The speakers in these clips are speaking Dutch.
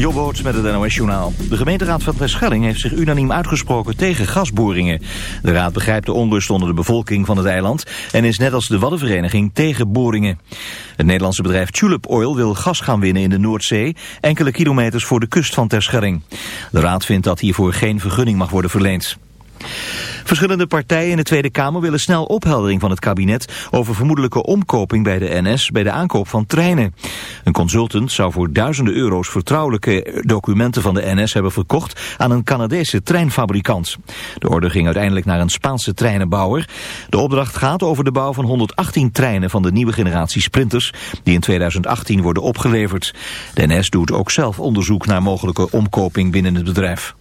Jobboot met het NOS Journaal. De gemeenteraad van Terschelling heeft zich unaniem uitgesproken tegen gasboringen. De raad begrijpt de onrust onder de bevolking van het eiland... en is net als de Waddenvereniging tegen boringen. Het Nederlandse bedrijf Tulip Oil wil gas gaan winnen in de Noordzee... enkele kilometers voor de kust van Terschelling. De raad vindt dat hiervoor geen vergunning mag worden verleend. Verschillende partijen in de Tweede Kamer willen snel opheldering van het kabinet over vermoedelijke omkoping bij de NS bij de aankoop van treinen. Een consultant zou voor duizenden euro's vertrouwelijke documenten van de NS hebben verkocht aan een Canadese treinfabrikant. De order ging uiteindelijk naar een Spaanse treinenbouwer. De opdracht gaat over de bouw van 118 treinen van de nieuwe generatie Sprinters die in 2018 worden opgeleverd. De NS doet ook zelf onderzoek naar mogelijke omkoping binnen het bedrijf.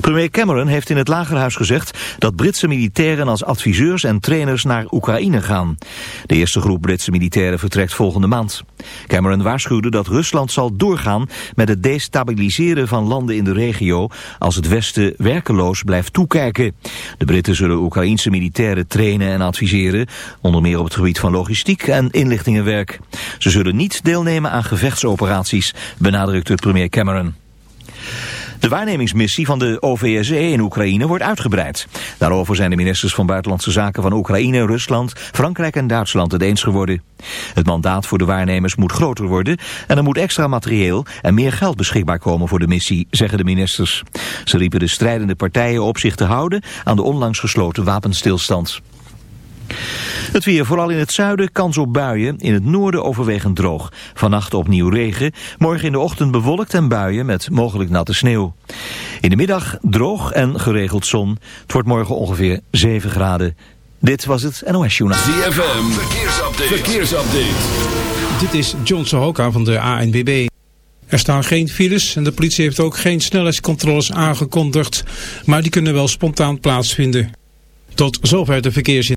Premier Cameron heeft in het Lagerhuis gezegd dat Britse militairen als adviseurs en trainers naar Oekraïne gaan. De eerste groep Britse militairen vertrekt volgende maand. Cameron waarschuwde dat Rusland zal doorgaan met het destabiliseren van landen in de regio als het Westen werkeloos blijft toekijken. De Britten zullen Oekraïense militairen trainen en adviseren, onder meer op het gebied van logistiek en inlichtingenwerk. Ze zullen niet deelnemen aan gevechtsoperaties, benadrukte premier Cameron. De waarnemingsmissie van de OVSE in Oekraïne wordt uitgebreid. Daarover zijn de ministers van Buitenlandse Zaken van Oekraïne, Rusland, Frankrijk en Duitsland het eens geworden. Het mandaat voor de waarnemers moet groter worden en er moet extra materieel en meer geld beschikbaar komen voor de missie, zeggen de ministers. Ze riepen de strijdende partijen op zich te houden aan de onlangs gesloten wapenstilstand. Het weer, vooral in het zuiden, kans op buien. In het noorden overwegend droog. Vannacht opnieuw regen. Morgen in de ochtend bewolkt en buien met mogelijk natte sneeuw. In de middag droog en geregeld zon. Het wordt morgen ongeveer 7 graden. Dit was het NOS Journaal. ZFM, verkeersupdate. verkeersupdate. Dit is John Sohoka van de ANWB. Er staan geen files en de politie heeft ook geen snelheidscontroles aangekondigd. Maar die kunnen wel spontaan plaatsvinden. Tot zover de verkeersin.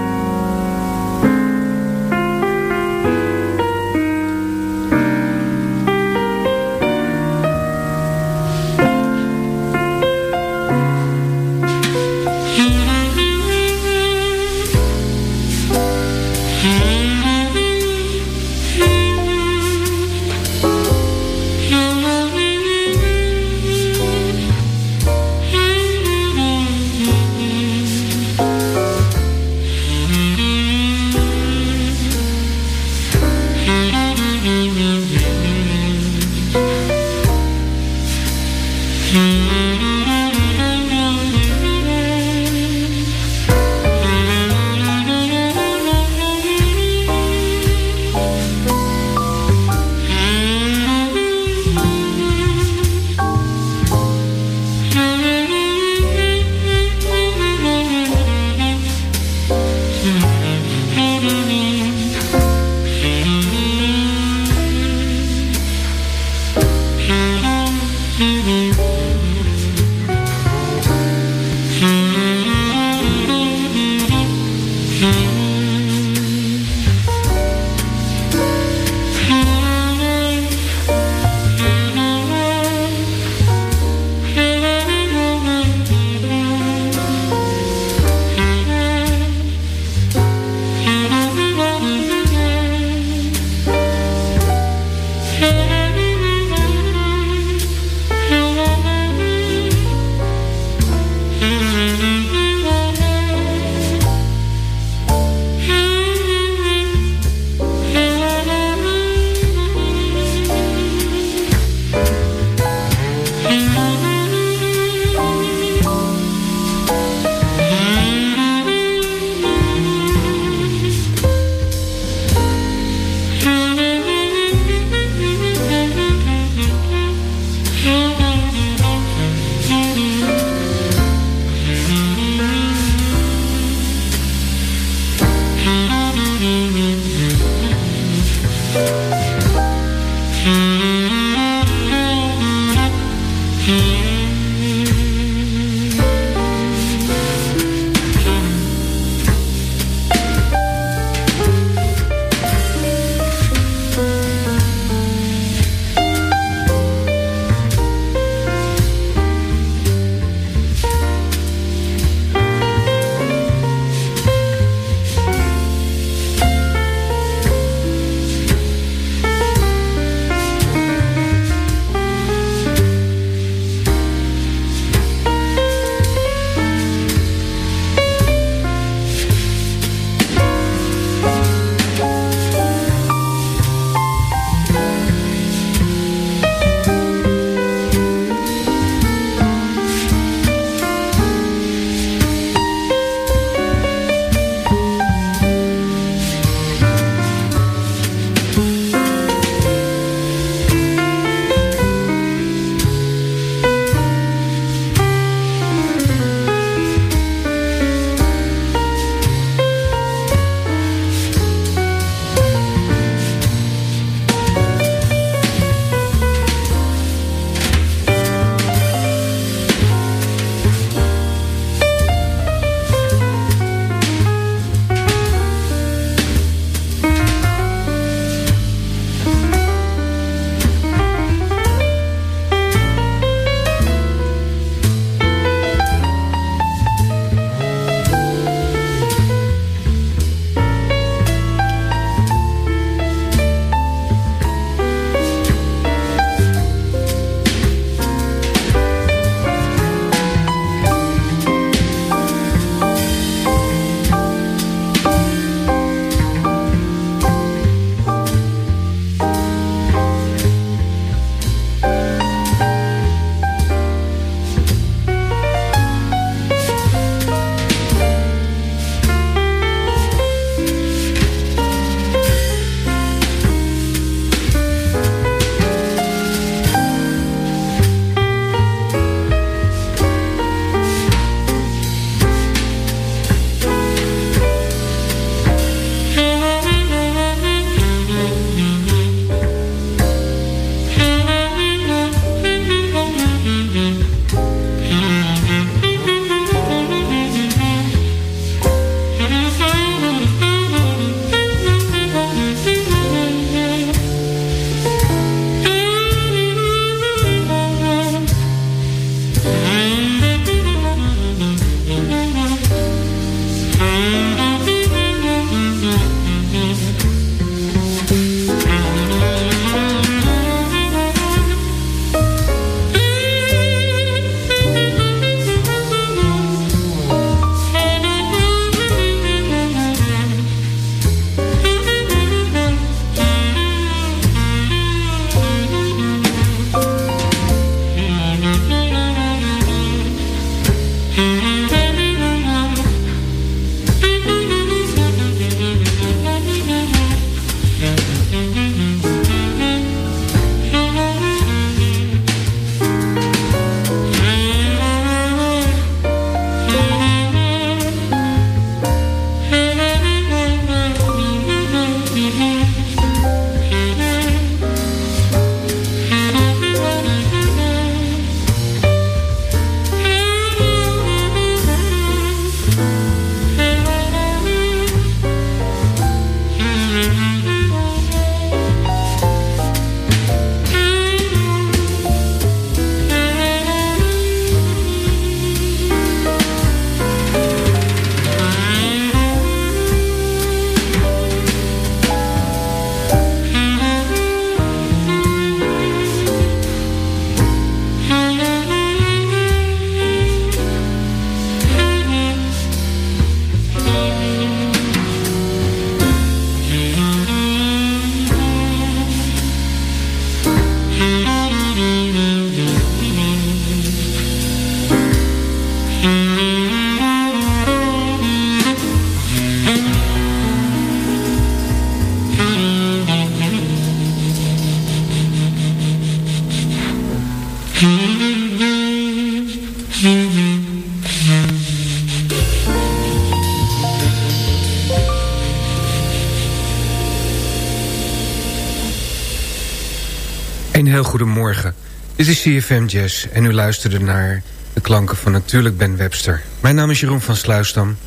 Is CFM Jazz en u luisterde naar de klanken van natuurlijk Ben Webster. Mijn naam is Jeroen van Sluisdam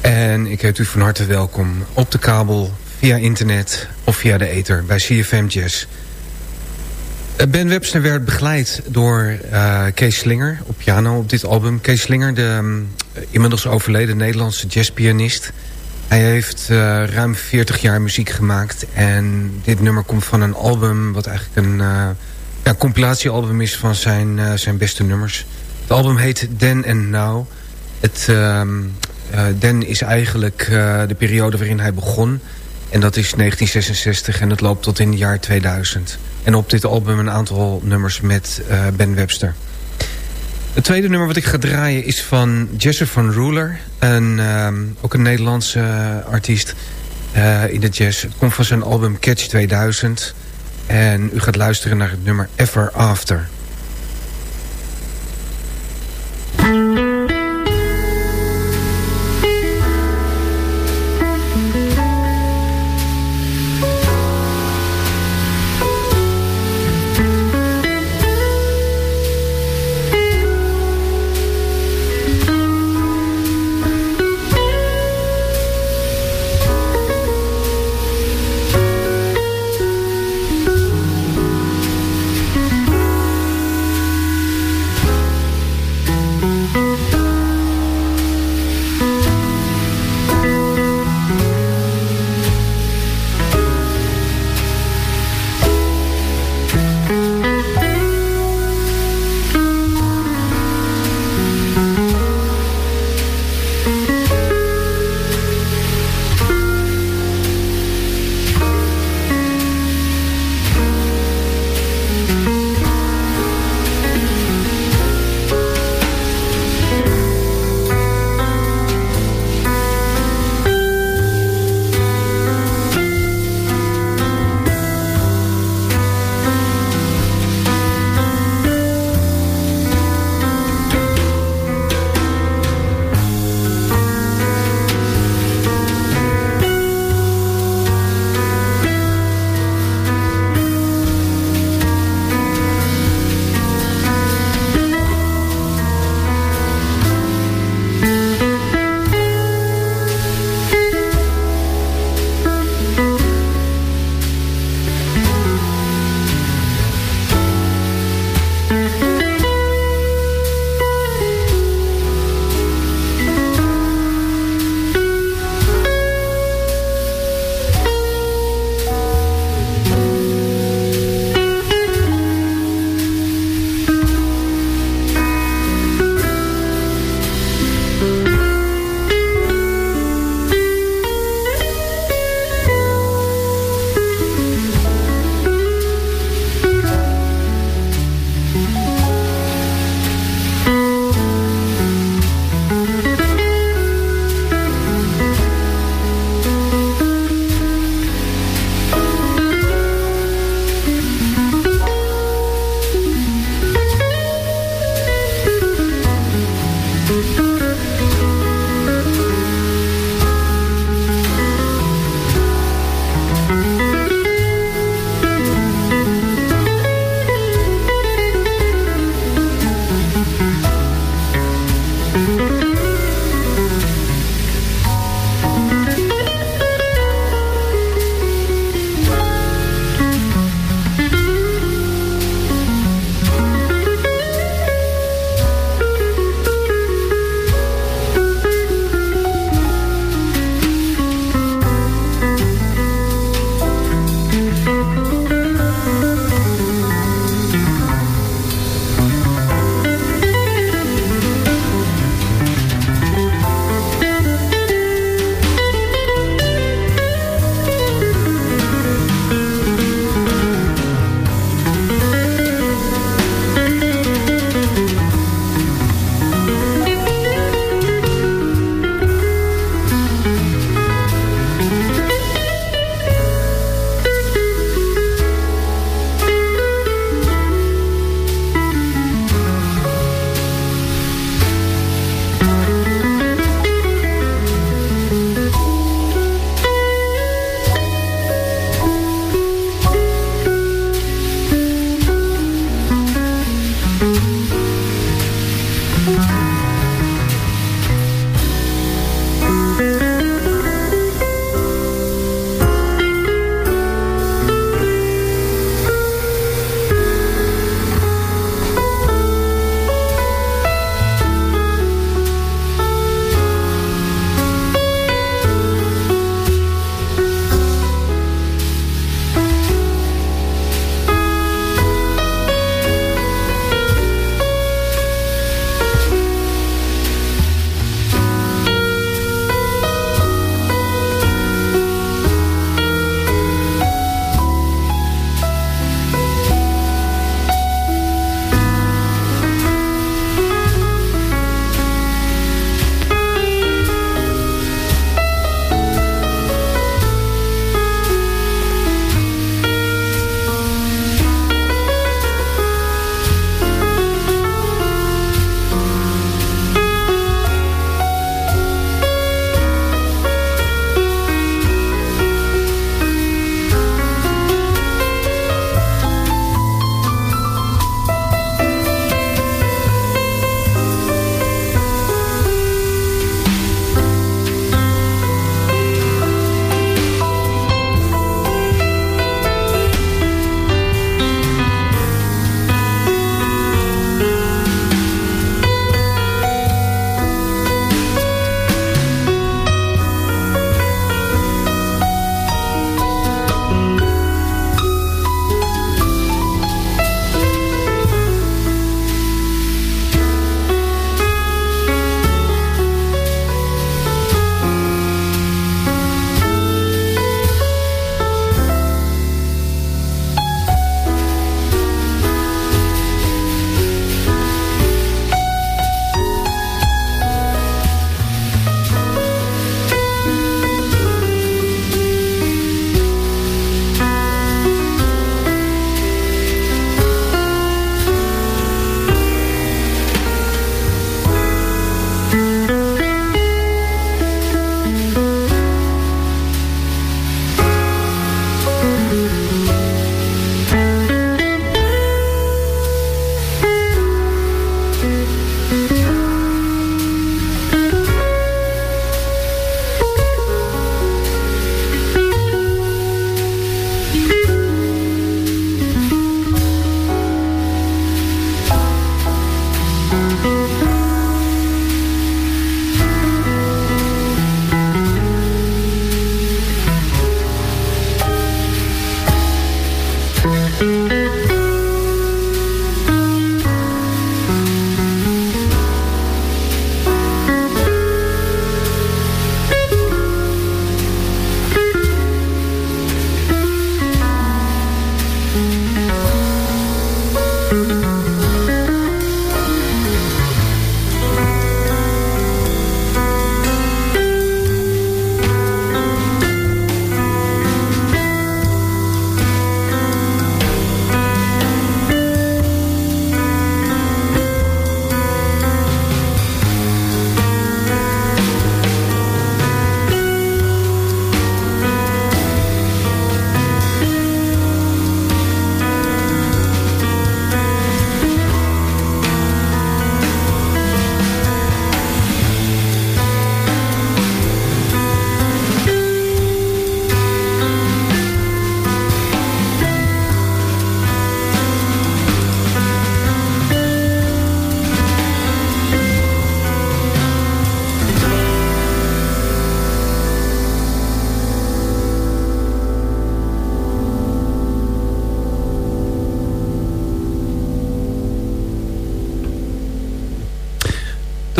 en ik heet u van harte welkom op de kabel, via internet of via de ether bij CFM Jazz. Eh, ben Webster werd begeleid door uh, Kees Slinger op piano op dit album. Kees Slinger, de um, inmiddels overleden Nederlandse jazzpianist... Hij heeft uh, ruim 40 jaar muziek gemaakt. En dit nummer komt van een album... wat eigenlijk een ja, compilatiealbum is van zijn, uh, zijn beste nummers. Het album heet Then and Now. Het, Then is eigenlijk de periode waarin hij begon. En dat is 1966 en het loopt tot in het jaar 2000. En op dit album een aantal nummers met Ben Webster. Het tweede nummer wat ik ga draaien is van Jesse van Ruler. Een, um, ook een Nederlandse artiest in de jazz. Het komt van zijn album Catch 2000. En u gaat luisteren naar het nummer Ever After.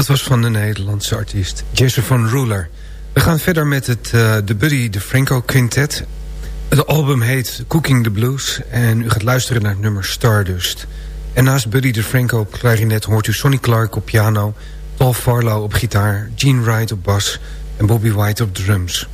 Dat was van de Nederlandse artiest Jason van Ruler. We gaan verder met het uh, de Buddy DeFranco Quintet. Het album heet Cooking the Blues en u gaat luisteren naar het nummer Stardust. En naast Buddy DeFranco op klarinet hoort u Sonny Clark op piano... Paul Farlow op gitaar, Gene Wright op bas en Bobby White op drums.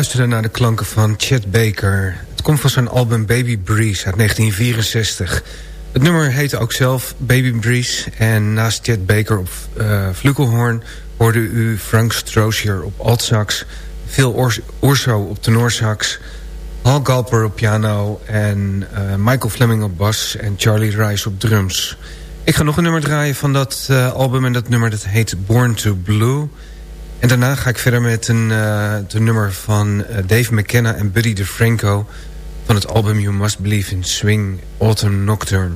Luisteren naar de klanken van Chet Baker. Het komt van zijn album Baby Breeze uit 1964. Het nummer heette ook zelf Baby Breeze. En naast Chet Baker op uh, flugelhorn hoorde u Frank Strozier op altsax... Phil Urso op tenorsax... Hal Galper op piano en uh, Michael Fleming op bas... en Charlie Rice op drums. Ik ga nog een nummer draaien van dat uh, album... en dat nummer dat heet Born to Blue... En daarna ga ik verder met een de nummer van uh, Dave McKenna en Buddy DeFranco... van het album You Must Believe in Swing Autumn Nocturne.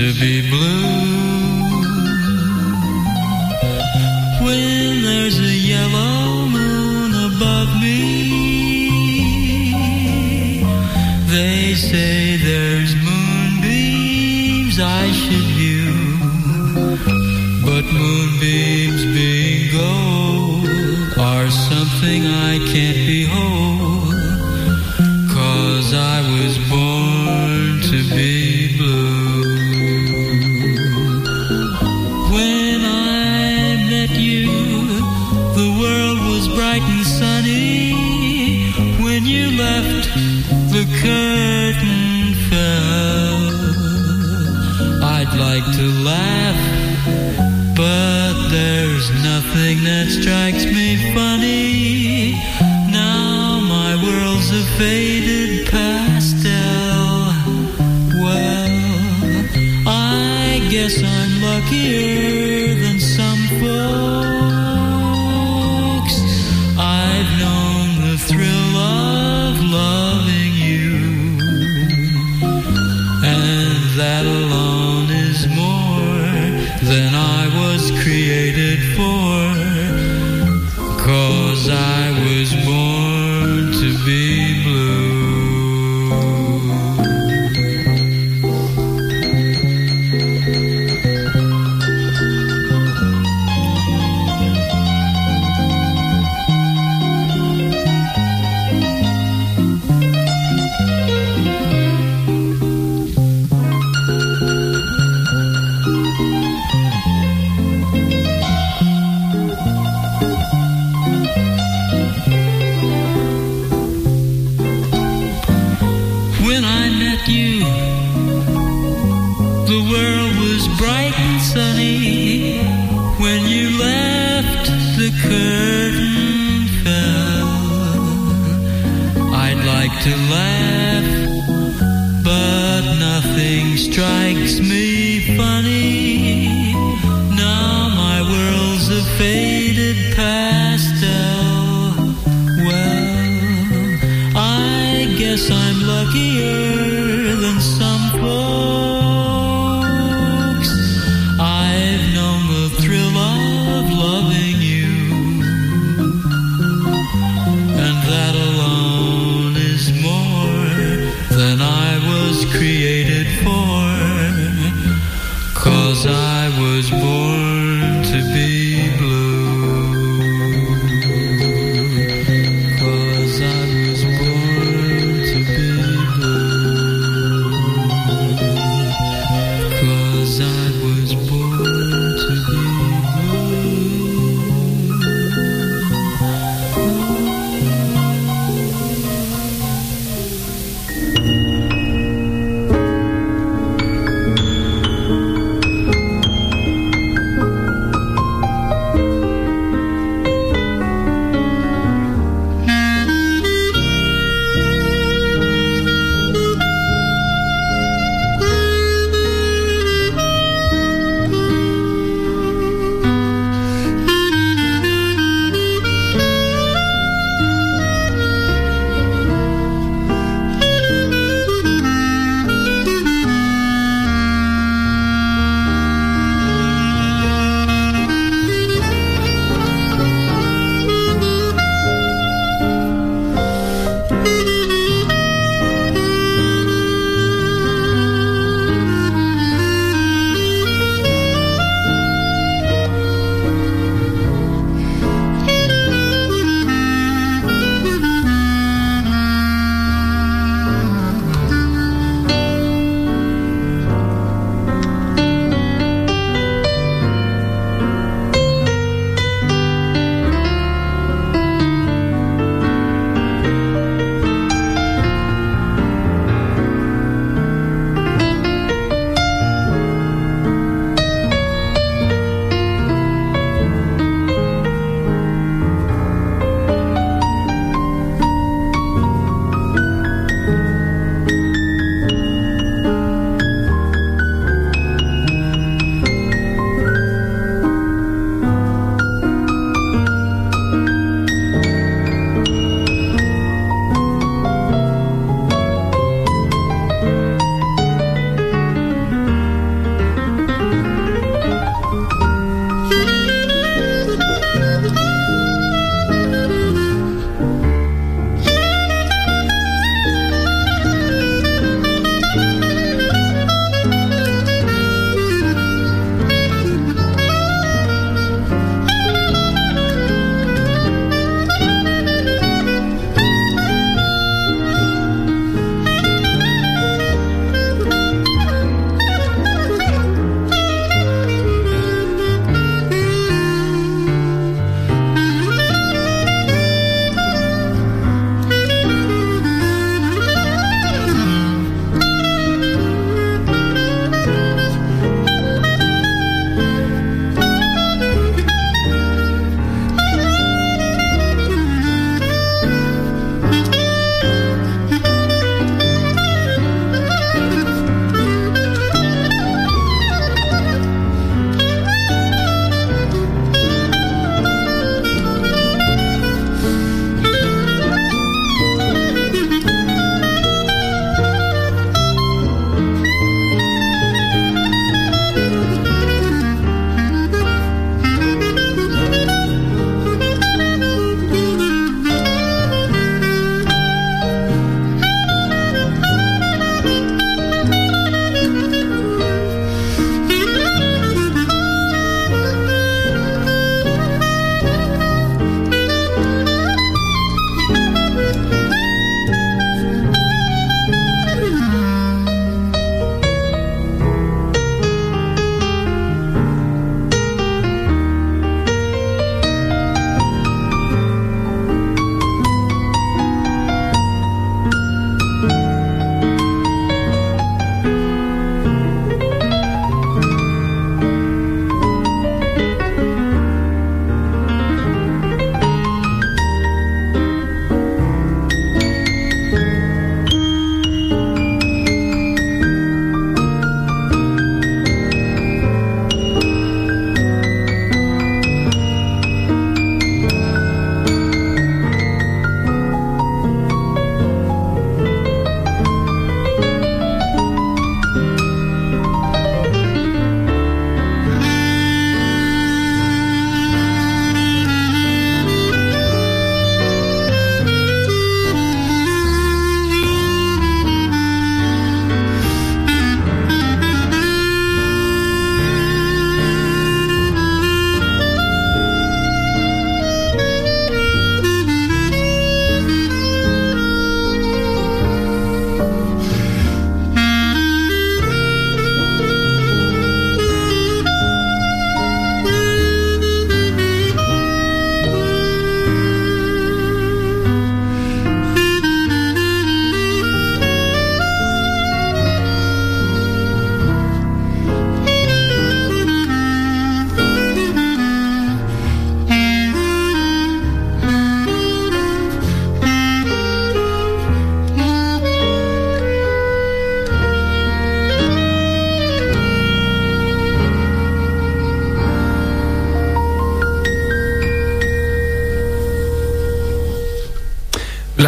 to be blue when there's a yellow moon above me. They say there's moonbeams I should view, but moonbeams being gold are something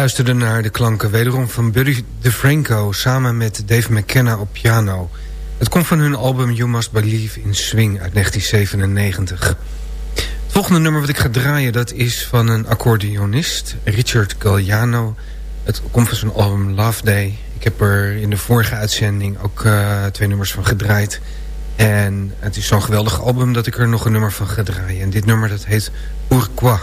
luisterde naar de klanken wederom van Buddy DeFranco... samen met Dave McKenna op piano. Het komt van hun album You Must Believe in Swing uit 1997. Het volgende nummer wat ik ga draaien... dat is van een accordeonist, Richard Galliano. Het komt van zijn album Love Day. Ik heb er in de vorige uitzending ook uh, twee nummers van gedraaid... En het is zo'n geweldig album dat ik er nog een nummer van ga draaien. En dit nummer dat heet Pourquoi.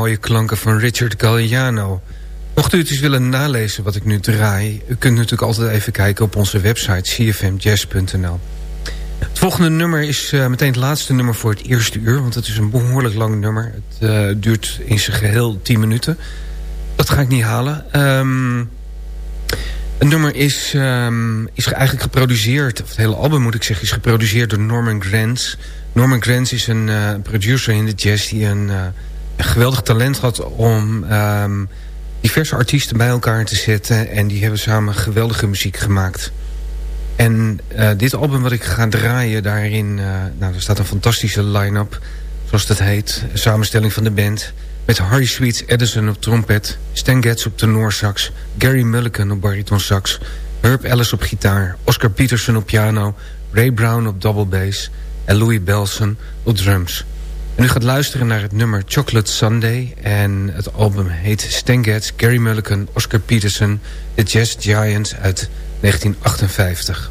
Mooie klanken van Richard Galliano. Mocht u het eens willen nalezen wat ik nu draai... u kunt natuurlijk altijd even kijken op onze website cfmjazz.nl. Het volgende nummer is uh, meteen het laatste nummer voor het eerste uur... want het is een behoorlijk lang nummer. Het uh, duurt in zijn geheel 10 minuten. Dat ga ik niet halen. Um, het nummer is, um, is eigenlijk geproduceerd... of het hele album moet ik zeggen... is geproduceerd door Norman Granz. Norman Granz is een uh, producer in de jazz... die een geweldig talent had om... Um, diverse artiesten bij elkaar te zetten. En die hebben samen geweldige muziek gemaakt. En uh, dit album wat ik ga draaien, daarin uh, nou, er staat een fantastische line-up. Zoals dat heet. Samenstelling van de band. Met Harry Sweets Edison op trompet. Stan Getz op tenorsax. Gary Mulligan op baritonsax. Herb Ellis op gitaar. Oscar Peterson op piano. Ray Brown op double bass. En Louis Belson op drums. En u gaat luisteren naar het nummer Chocolate Sunday. En het album heet Stan Getz, Gary Mulligan, Oscar Peterson... The Jazz Giants uit 1958.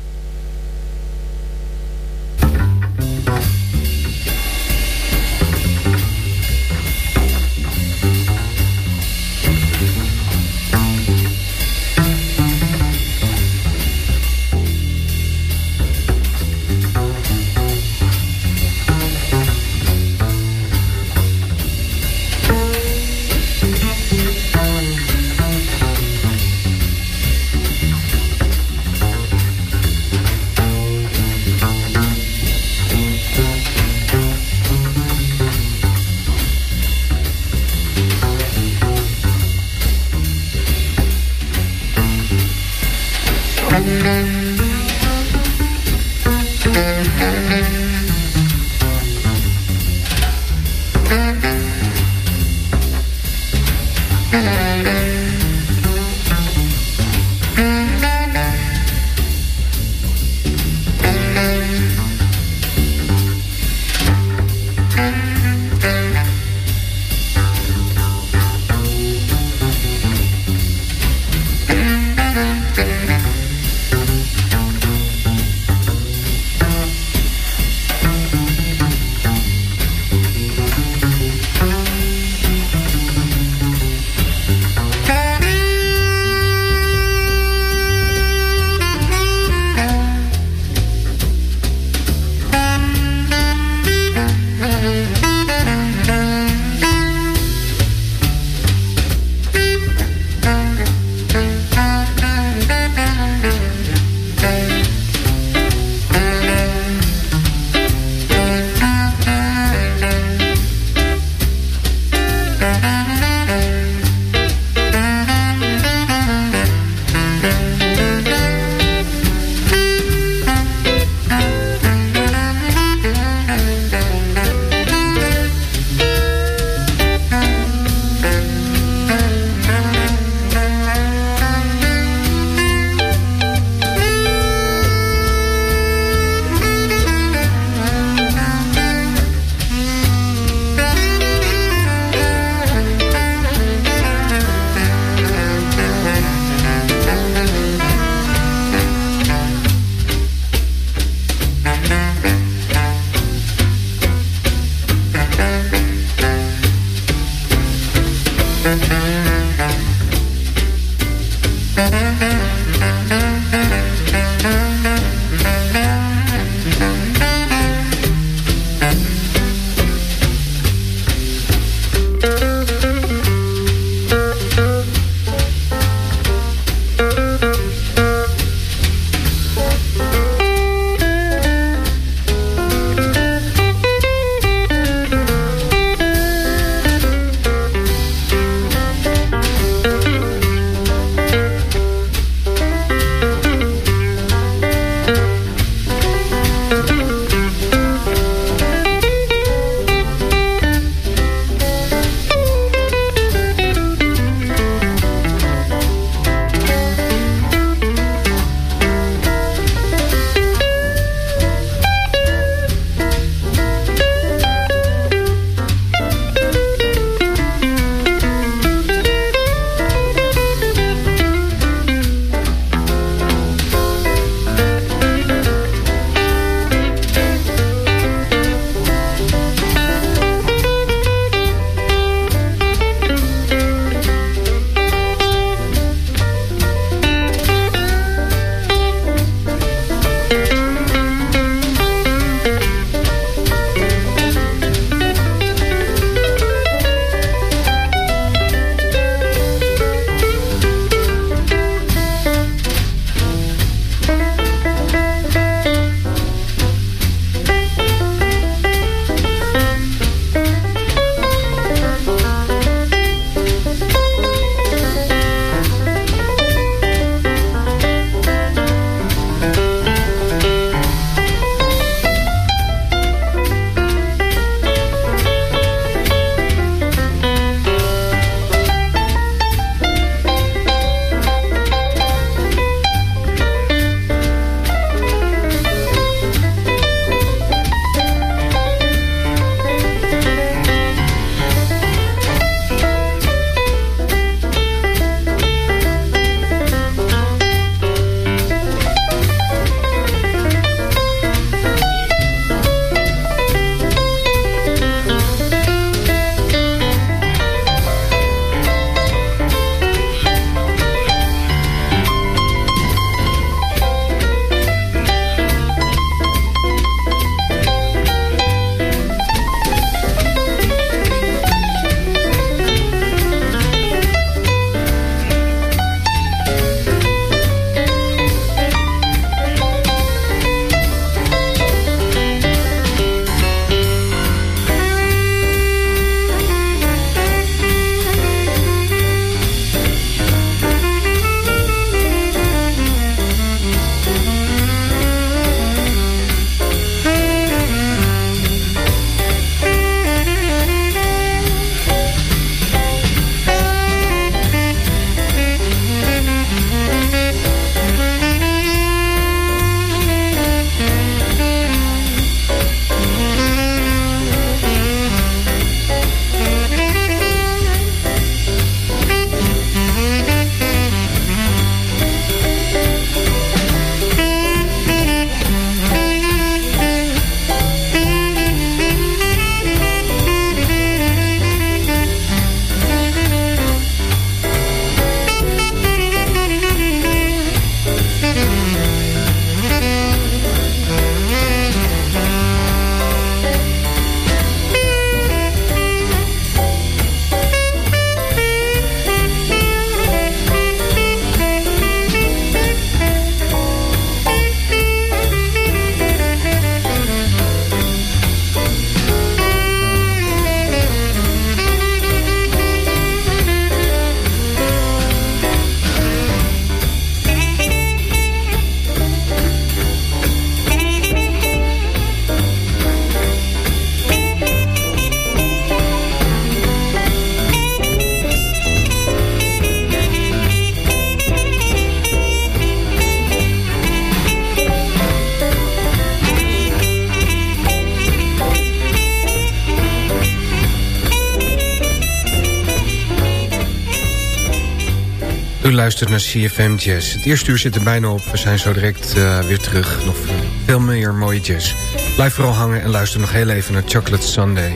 U luistert naar CFM Jazz. Het eerste uur zit er bijna op. We zijn zo direct uh, weer terug. Nog veel meer mooie jazz. Blijf vooral hangen en luister nog heel even naar Chocolate Sunday.